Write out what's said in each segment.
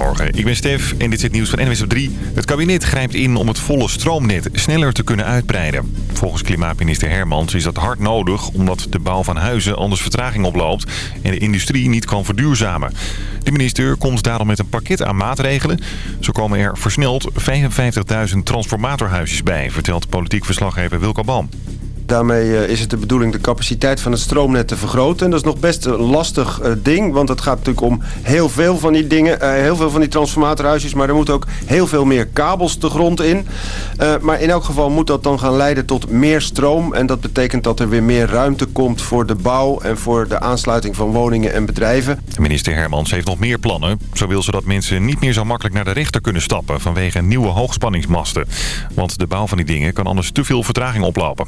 Goedemorgen, ik ben Stef en dit is het nieuws van NWS op 3. Het kabinet grijpt in om het volle stroomnet sneller te kunnen uitbreiden. Volgens klimaatminister Hermans is dat hard nodig... omdat de bouw van huizen anders vertraging oploopt... en de industrie niet kan verduurzamen. De minister komt daarom met een pakket aan maatregelen. Zo komen er versneld 55.000 transformatorhuisjes bij... vertelt politiek verslaggever Wilco Bam. Daarmee eh, is het de bedoeling de capaciteit van het stroomnet te vergroten. En dat is nog best een lastig eh, ding. Want het gaat natuurlijk om heel veel van die dingen. Eh, heel veel van die transformatorhuisjes. Maar er moeten ook heel veel meer kabels de grond in. maar in elk geval moet dat dan gaan leiden tot meer stroom. En dat betekent dat er weer meer ruimte komt voor de bouw... en voor de aansluiting van woningen en bedrijven. Minister Hermans heeft nog meer plannen. Zo wil ze dat mensen niet meer zo makkelijk naar de rechter kunnen stappen... vanwege nieuwe hoogspanningsmasten. Want de bouw van die dingen kan anders te veel vertraging oplopen.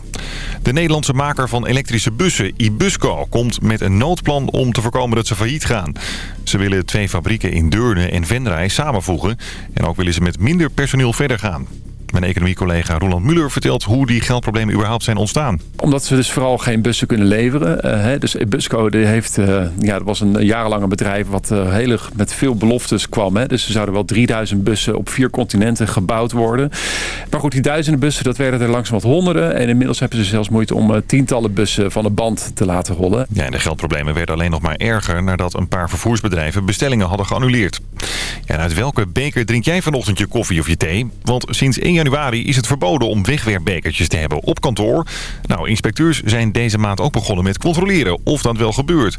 De Nederlandse maker van elektrische bussen, Ibusco, komt met een noodplan om te voorkomen dat ze failliet gaan. Ze willen twee fabrieken in Deurne en Venray samenvoegen. En ook willen ze met minder personeel verder gaan. Mijn economiecollega Roland Muller vertelt hoe die geldproblemen überhaupt zijn ontstaan. Omdat ze dus vooral geen bussen kunnen leveren. Uh, hè. Dus Busco heeft, uh, ja, dat was een jarenlange bedrijf wat uh, heel met veel beloftes kwam. Hè. Dus er zouden wel 3000 bussen op vier continenten gebouwd worden. Maar goed, die duizenden bussen, dat werden er langzaam wat honderden. En inmiddels hebben ze zelfs moeite om tientallen bussen van de band te laten rollen. Ja, en de geldproblemen werden alleen nog maar erger nadat een paar vervoersbedrijven bestellingen hadden geannuleerd. Ja, en uit welke beker drink jij vanochtend je koffie of je thee? Want sinds 1 januari is het verboden om wegwerpbekertjes te hebben op kantoor. Nou, inspecteurs zijn deze maand ook begonnen met controleren of dat wel gebeurt.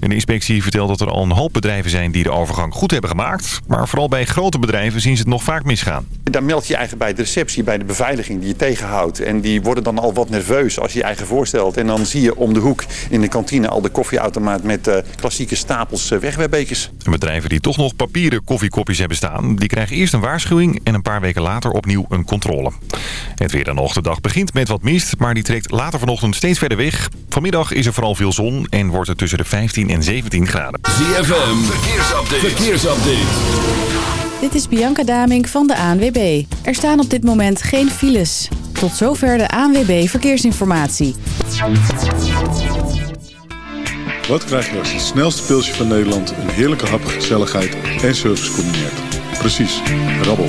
de inspectie vertelt dat er al een hoop bedrijven zijn die de overgang goed hebben gemaakt. Maar vooral bij grote bedrijven zien ze het nog vaak misgaan. Dan meld je eigen bij de receptie, bij de beveiliging die je tegenhoudt. En die worden dan al wat nerveus als je je eigen voorstelt. En dan zie je om de hoek in de kantine al de koffieautomaat met uh, klassieke stapels uh, wegwerpbekers. En bedrijven die toch nog papieren koffiekopjes hebben staan... die krijgen eerst een waarschuwing en een paar weken later opnieuw een controle. Het weer dan nog. De dag begint met wat mist, maar die trekt later vanochtend steeds verder weg. Vanmiddag is er vooral veel zon en wordt het tussen de 15 en 17 graden. ZFM, verkeersupdate. verkeersupdate. Dit is Bianca Damink van de ANWB. Er staan op dit moment geen files. Tot zover de ANWB Verkeersinformatie. Wat krijg je als het snelste pilsje van Nederland... een heerlijke hap, gezelligheid en service combineert? Precies, rabbel.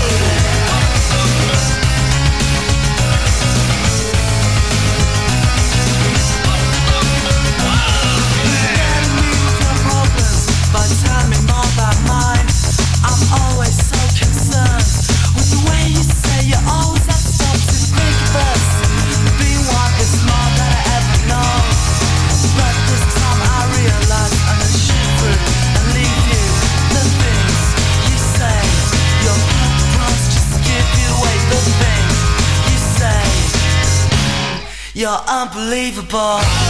Unbelievable. Unbelievable.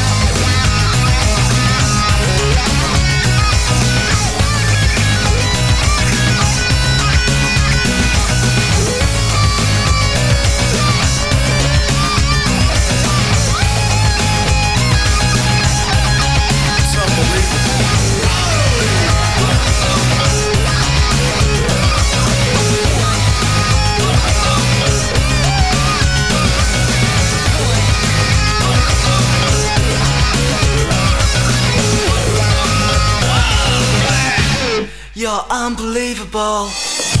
Unbelievable.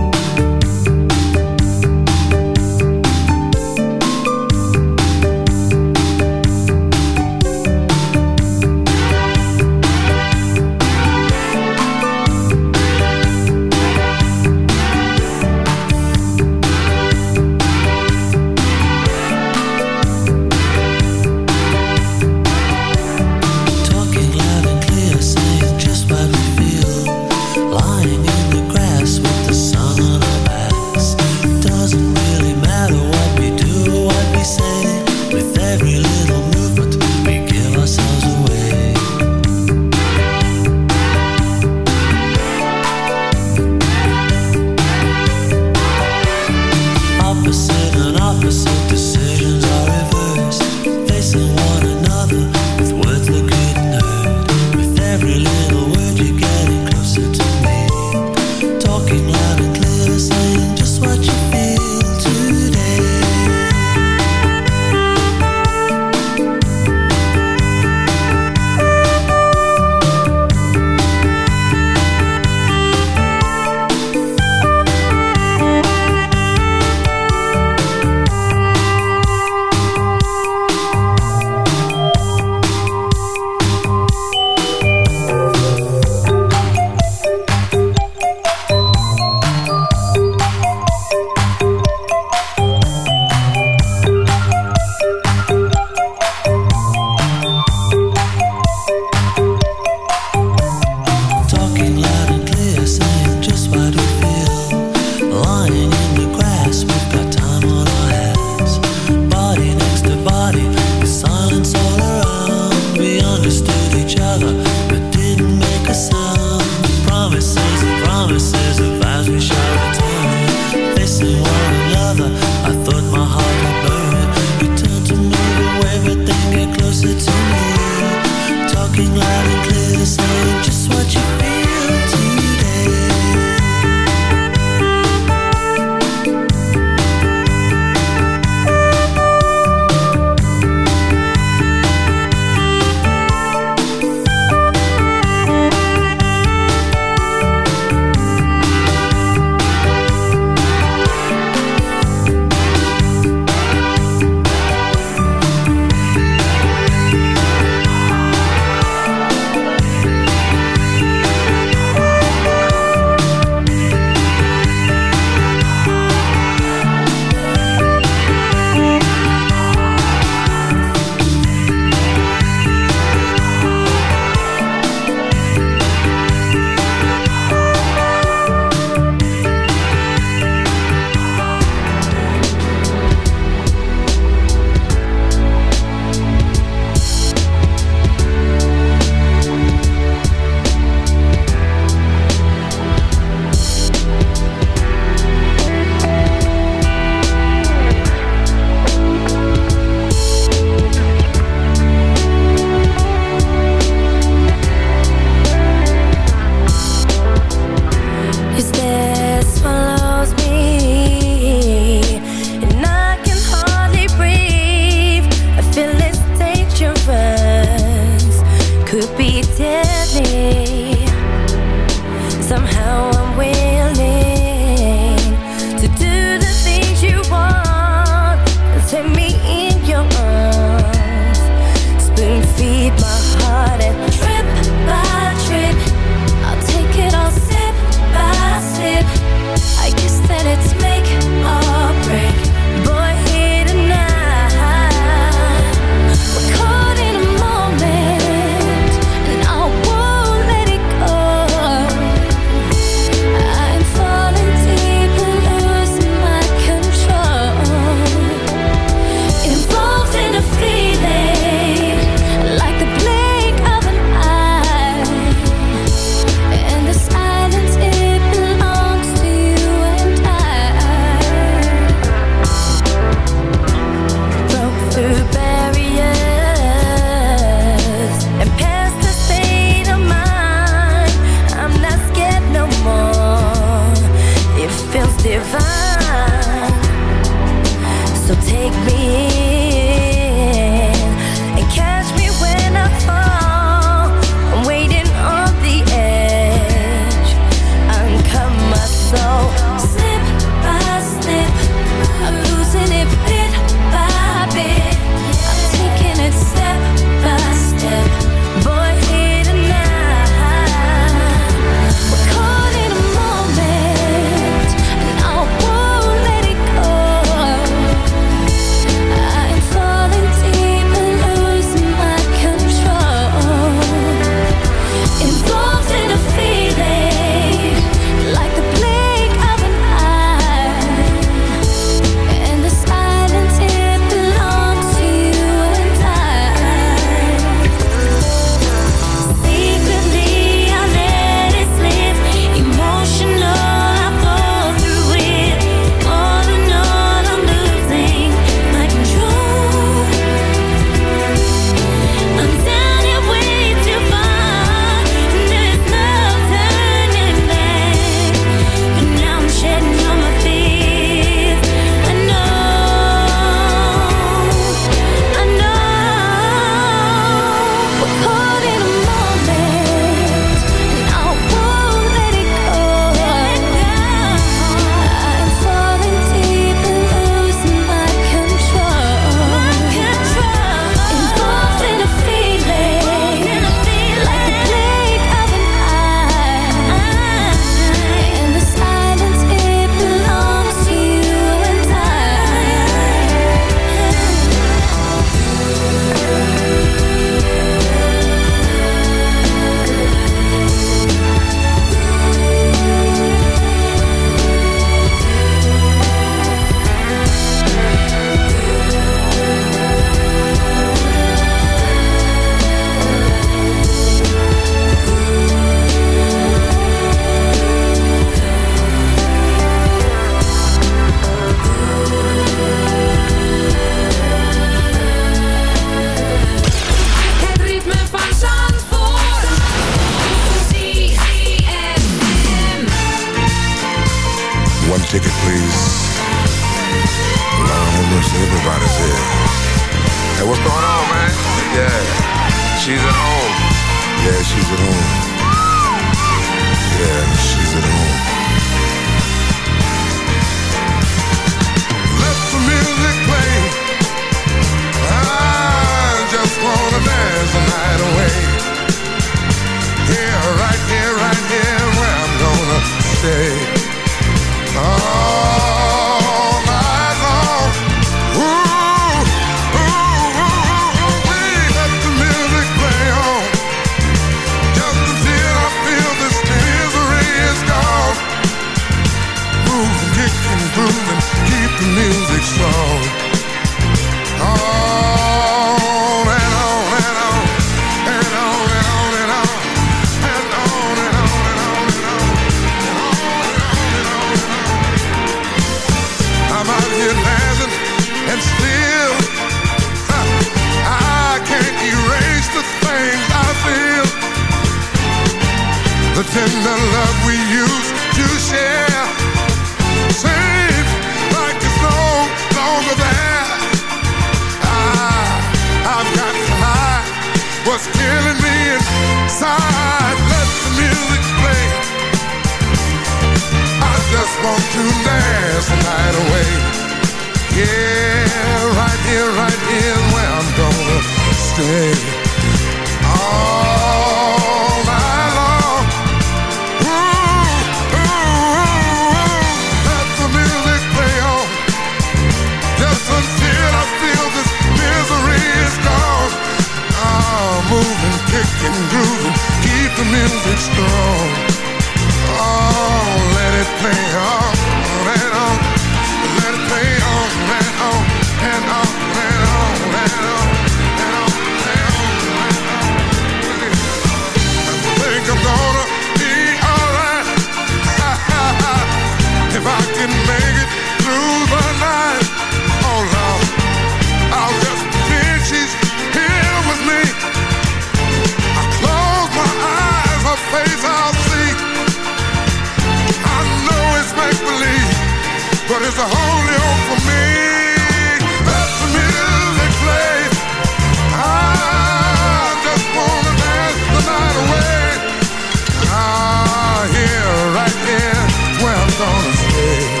Gonna stay.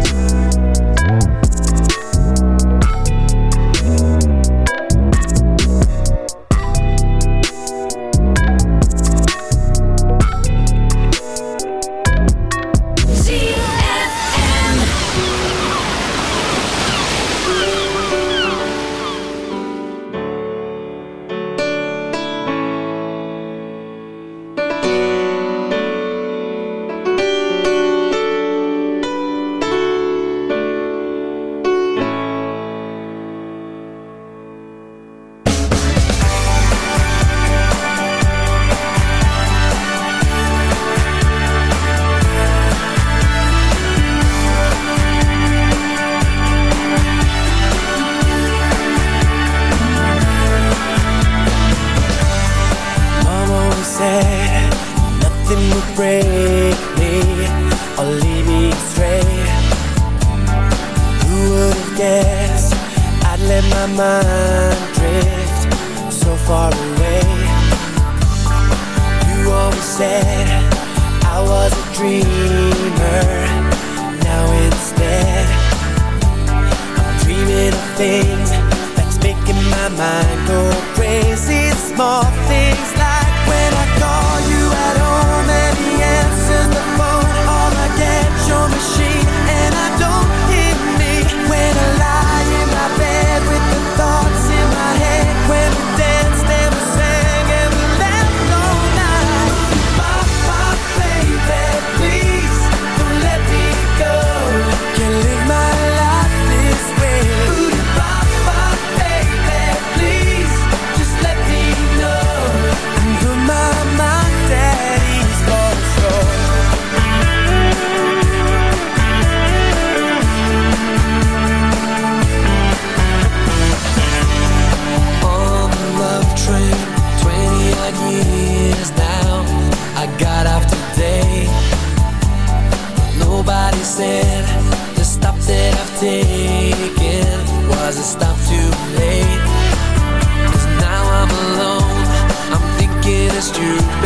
Things that's making my mind go crazy. Small things thinking of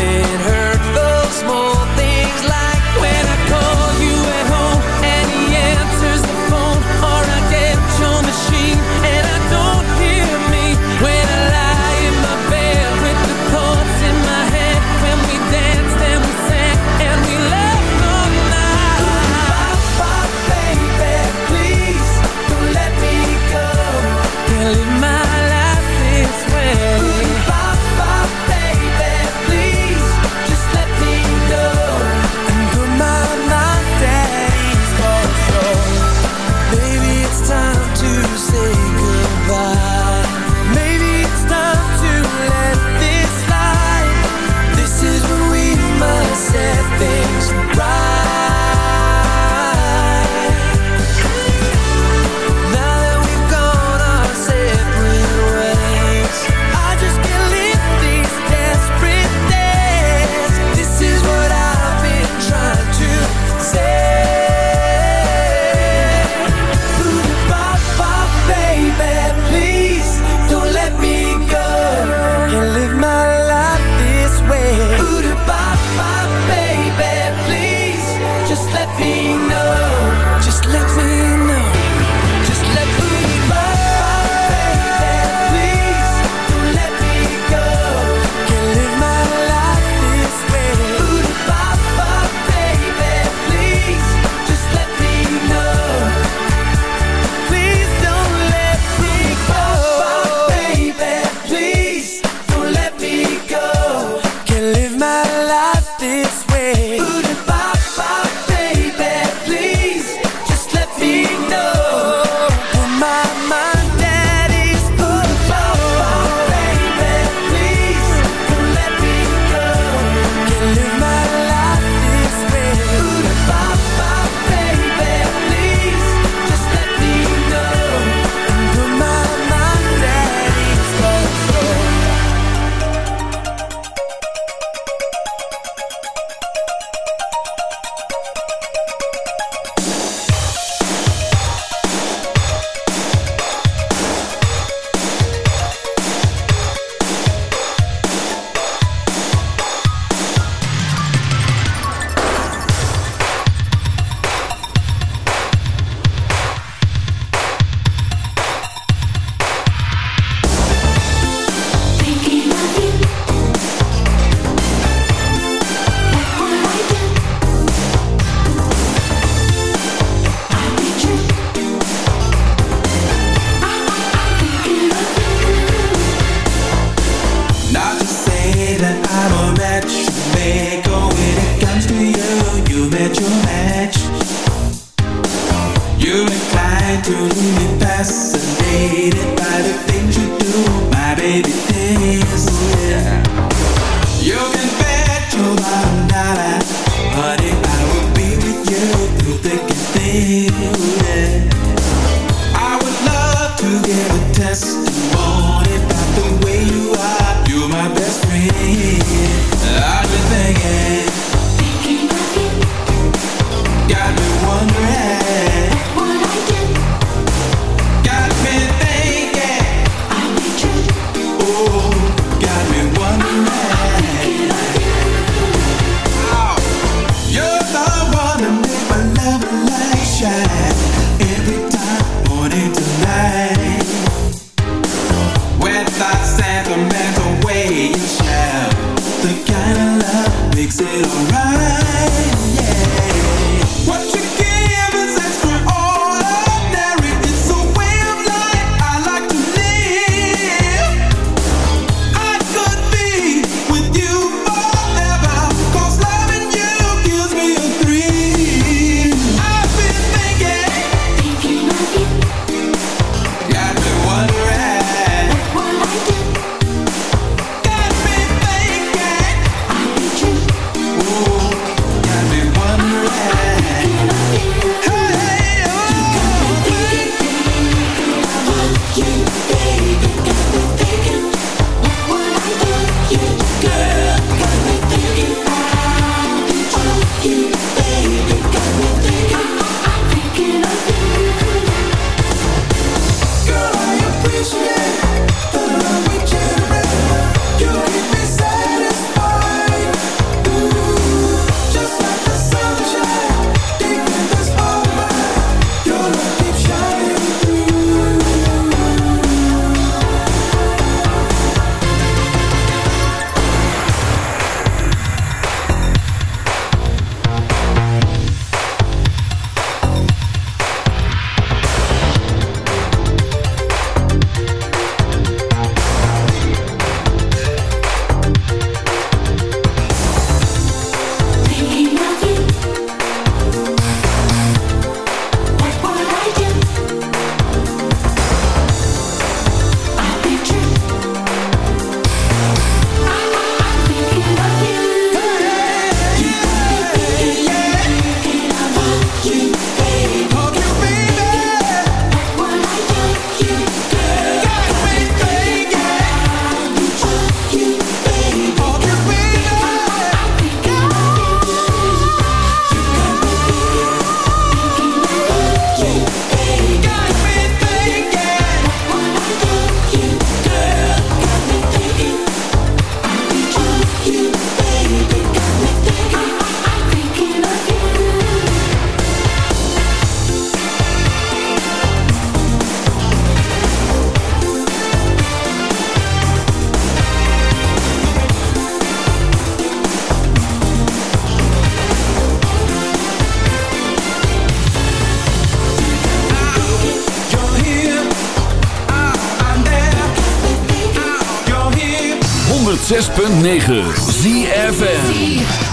106.9 ZFM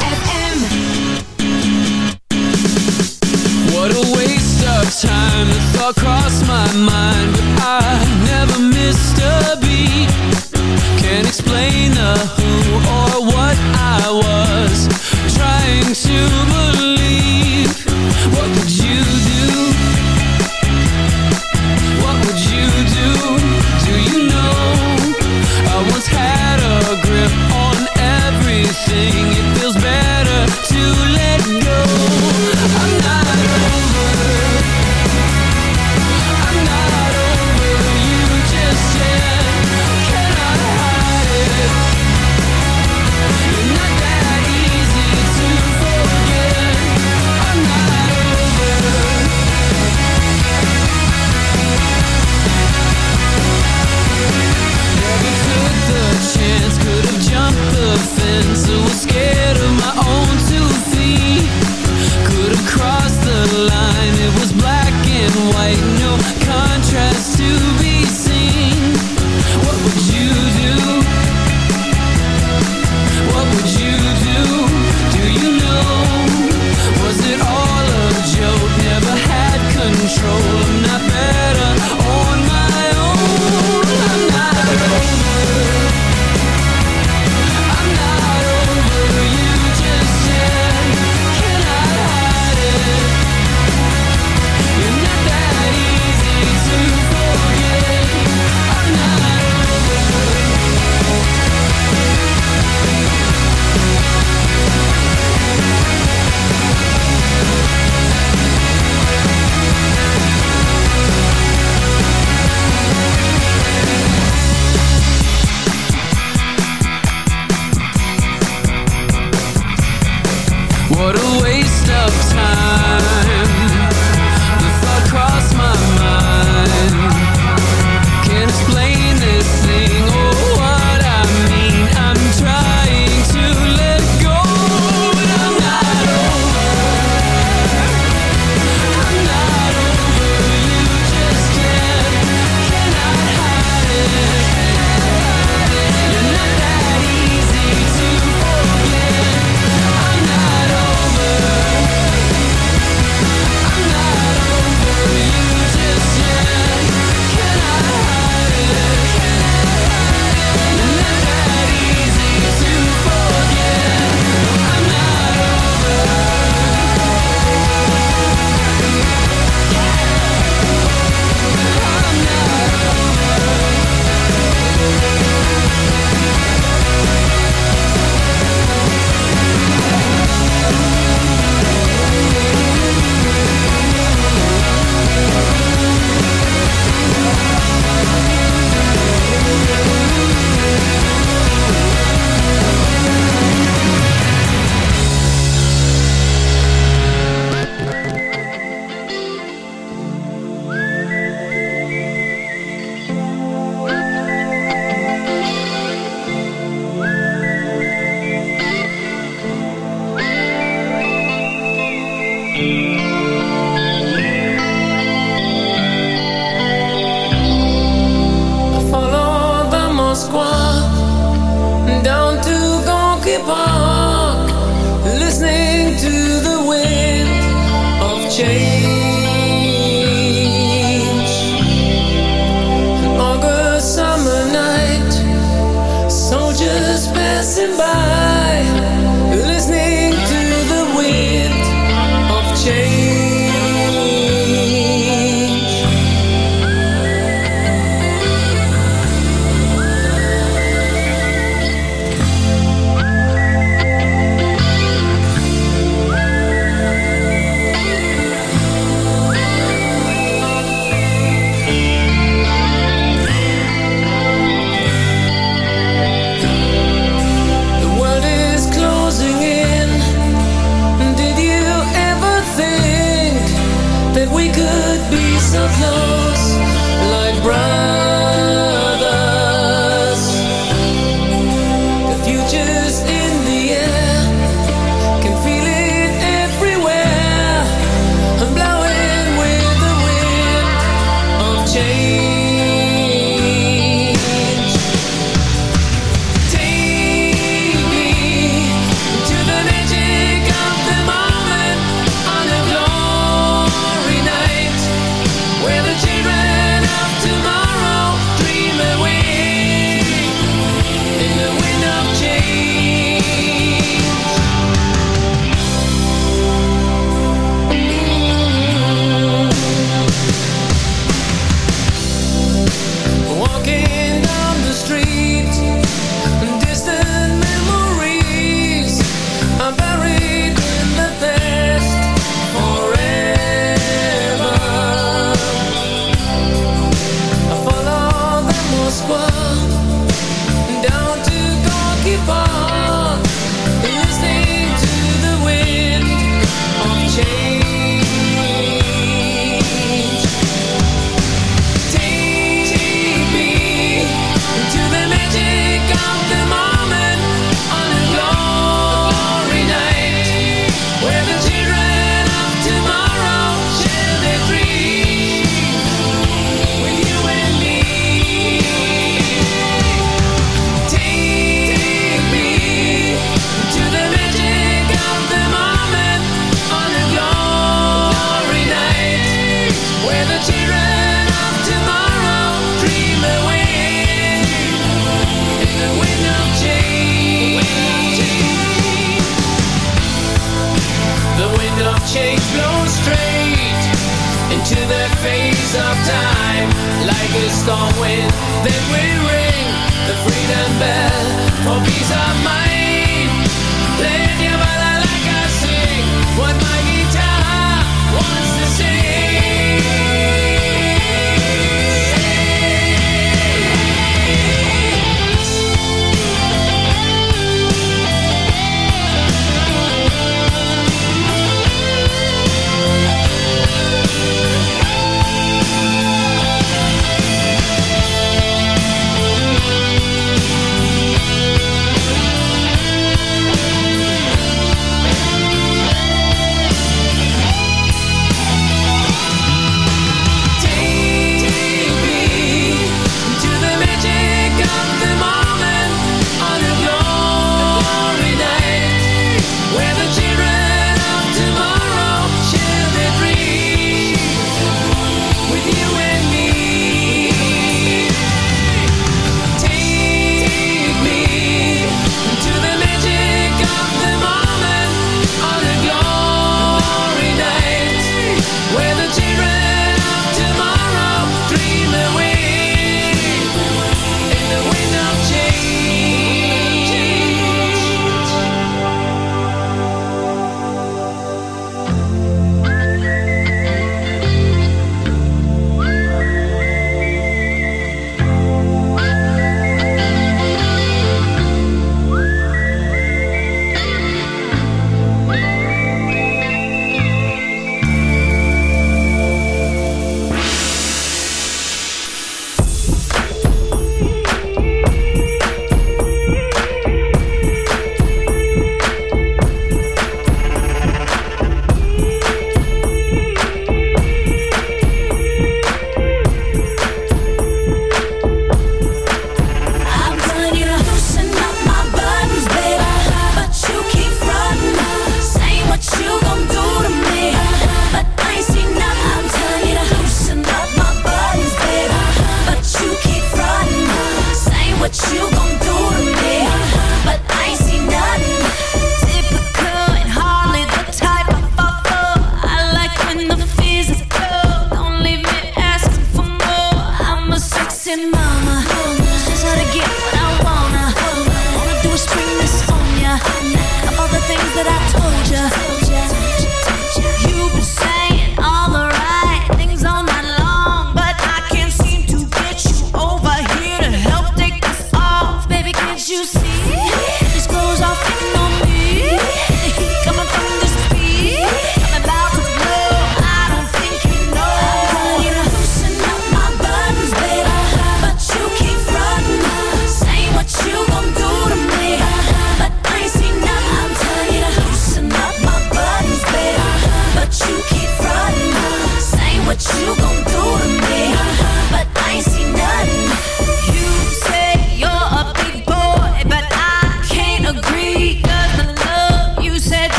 time. The thought crossed my mind But I never missed a beat. Can't explain the who or what I was Trying to believe. What could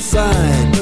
step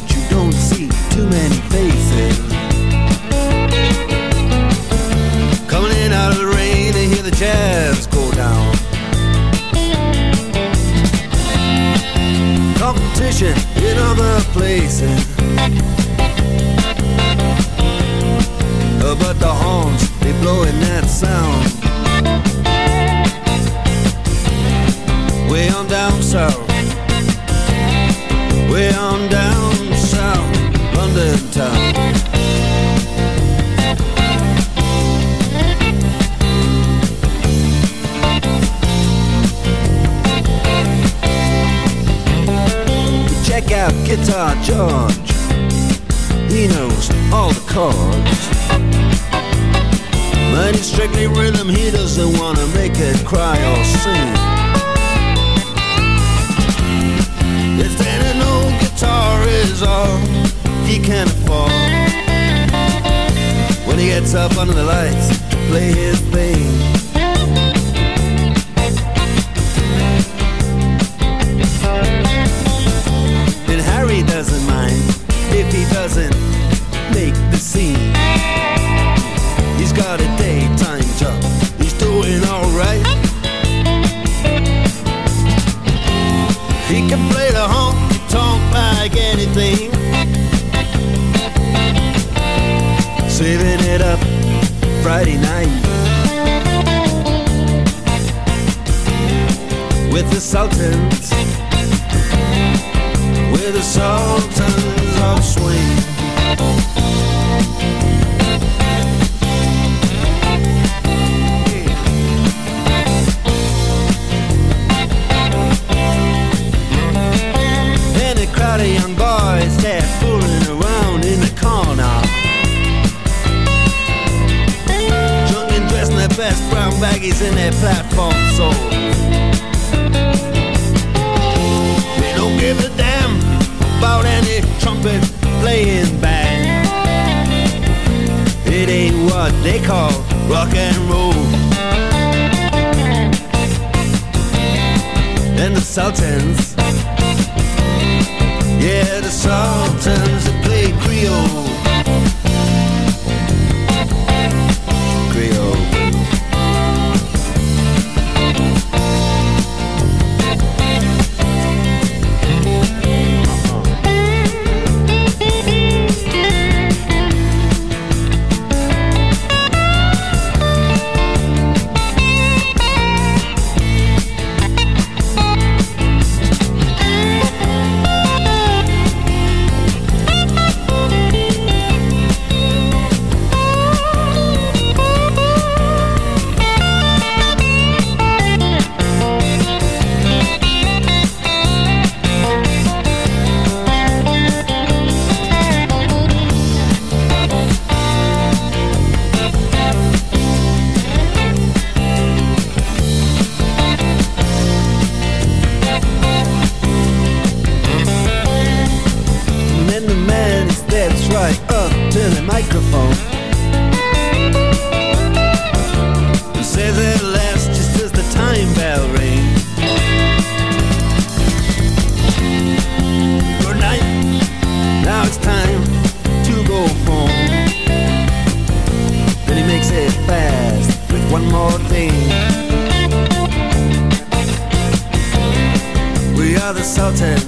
are